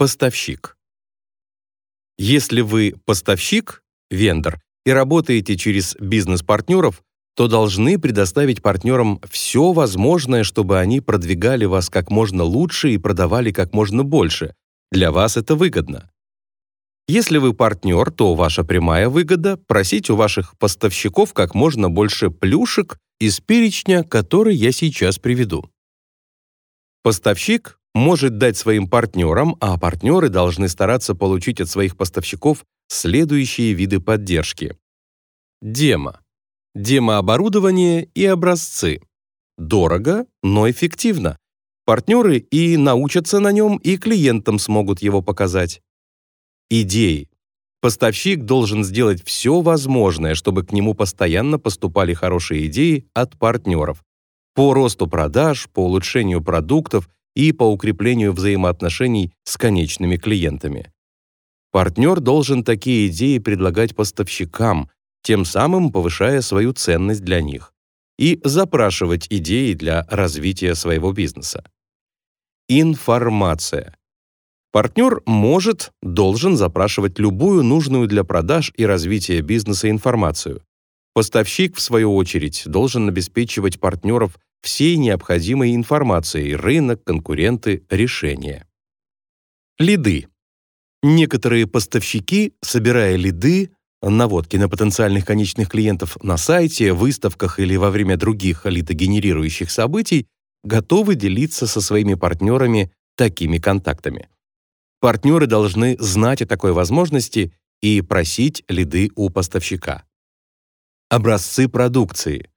Поставщик. Если вы поставщик, вендор, и работаете через бизнес-партнеров, то должны предоставить партнерам все возможное, чтобы они продвигали вас как можно лучше и продавали как можно больше. Для вас это выгодно. Если вы партнер, то ваша прямая выгода – просить у ваших поставщиков как можно больше плюшек из перечня, который я сейчас приведу. Поставщик может дать своим партнерам, а партнеры должны стараться получить от своих поставщиков следующие виды поддержки. Демо демооборудование и образцы. Дорого, но эффективно. Партнеры и научатся на нем, и клиентам смогут его показать. Идеи. Поставщик должен сделать все возможное, чтобы к нему постоянно поступали хорошие идеи от партнеров по росту продаж, по улучшению продуктов и по укреплению взаимоотношений с конечными клиентами. Партнер должен такие идеи предлагать поставщикам, тем самым повышая свою ценность для них, и запрашивать идеи для развития своего бизнеса. Информация. Партнер может, должен запрашивать любую нужную для продаж и развития бизнеса информацию. Поставщик, в свою очередь, должен обеспечивать партнеров всей необходимой информацией, рынок, конкуренты, решения. Лиды. Некоторые поставщики, собирая лиды, наводки на потенциальных конечных клиентов на сайте, выставках или во время других лидогенерирующих событий готовы делиться со своими партнерами такими контактами. Партнеры должны знать о такой возможности и просить лиды у поставщика. Образцы продукции.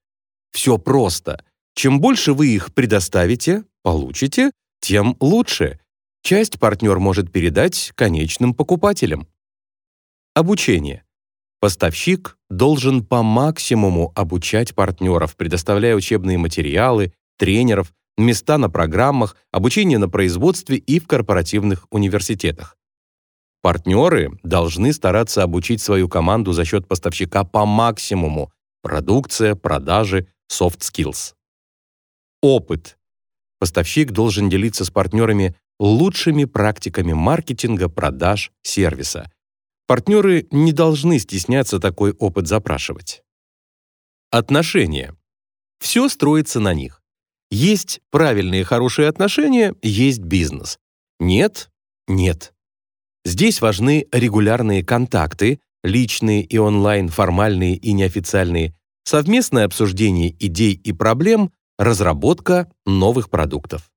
Все просто. Чем больше вы их предоставите, получите, тем лучше. Часть партнер может передать конечным покупателям. Обучение. Поставщик должен по максимуму обучать партнеров, предоставляя учебные материалы, тренеров, места на программах, обучение на производстве и в корпоративных университетах. Партнеры должны стараться обучить свою команду за счет поставщика по максимуму – продукция, продажи, soft skills. Опыт. Поставщик должен делиться с партнерами лучшими практиками маркетинга, продаж, сервиса, Партнеры не должны стесняться такой опыт запрашивать. Отношения. Все строится на них. Есть правильные хорошие отношения, есть бизнес. Нет — нет. Здесь важны регулярные контакты, личные и онлайн, формальные и неофициальные, совместное обсуждение идей и проблем, разработка новых продуктов.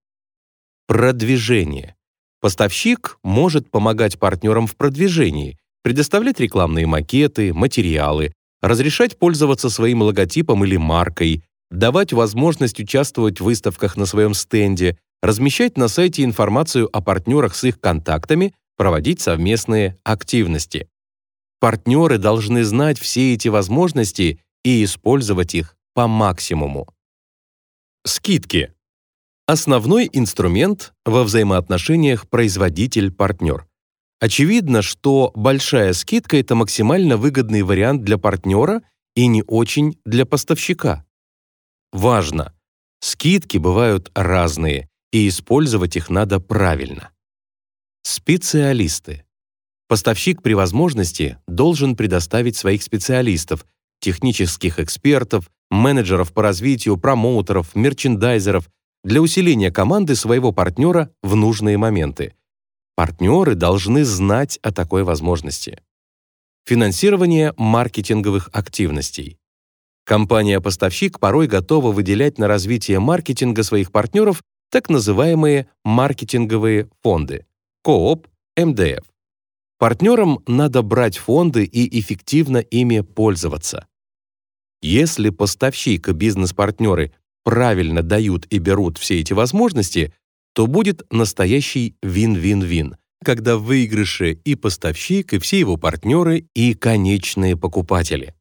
Продвижение. Поставщик может помогать партнерам в продвижении, предоставлять рекламные макеты, материалы, разрешать пользоваться своим логотипом или маркой, давать возможность участвовать в выставках на своем стенде, размещать на сайте информацию о партнерах с их контактами, проводить совместные активности. Партнеры должны знать все эти возможности и использовать их по максимуму. Скидки. Основной инструмент во взаимоотношениях производитель-партнер. Очевидно, что большая скидка — это максимально выгодный вариант для партнера и не очень для поставщика. Важно! Скидки бывают разные, и использовать их надо правильно. Специалисты. Поставщик при возможности должен предоставить своих специалистов, технических экспертов, менеджеров по развитию, промоутеров, мерчендайзеров для усиления команды своего партнера в нужные моменты — Партнеры должны знать о такой возможности. Финансирование маркетинговых активностей. Компания-поставщик порой готова выделять на развитие маркетинга своих партнеров так называемые маркетинговые фонды – КООП, МДФ. Партнерам надо брать фонды и эффективно ими пользоваться. Если поставщик и бизнес-партнеры правильно дают и берут все эти возможности, то будет настоящий вин-вин-вин, когда в и поставщик, и все его партнеры, и конечные покупатели.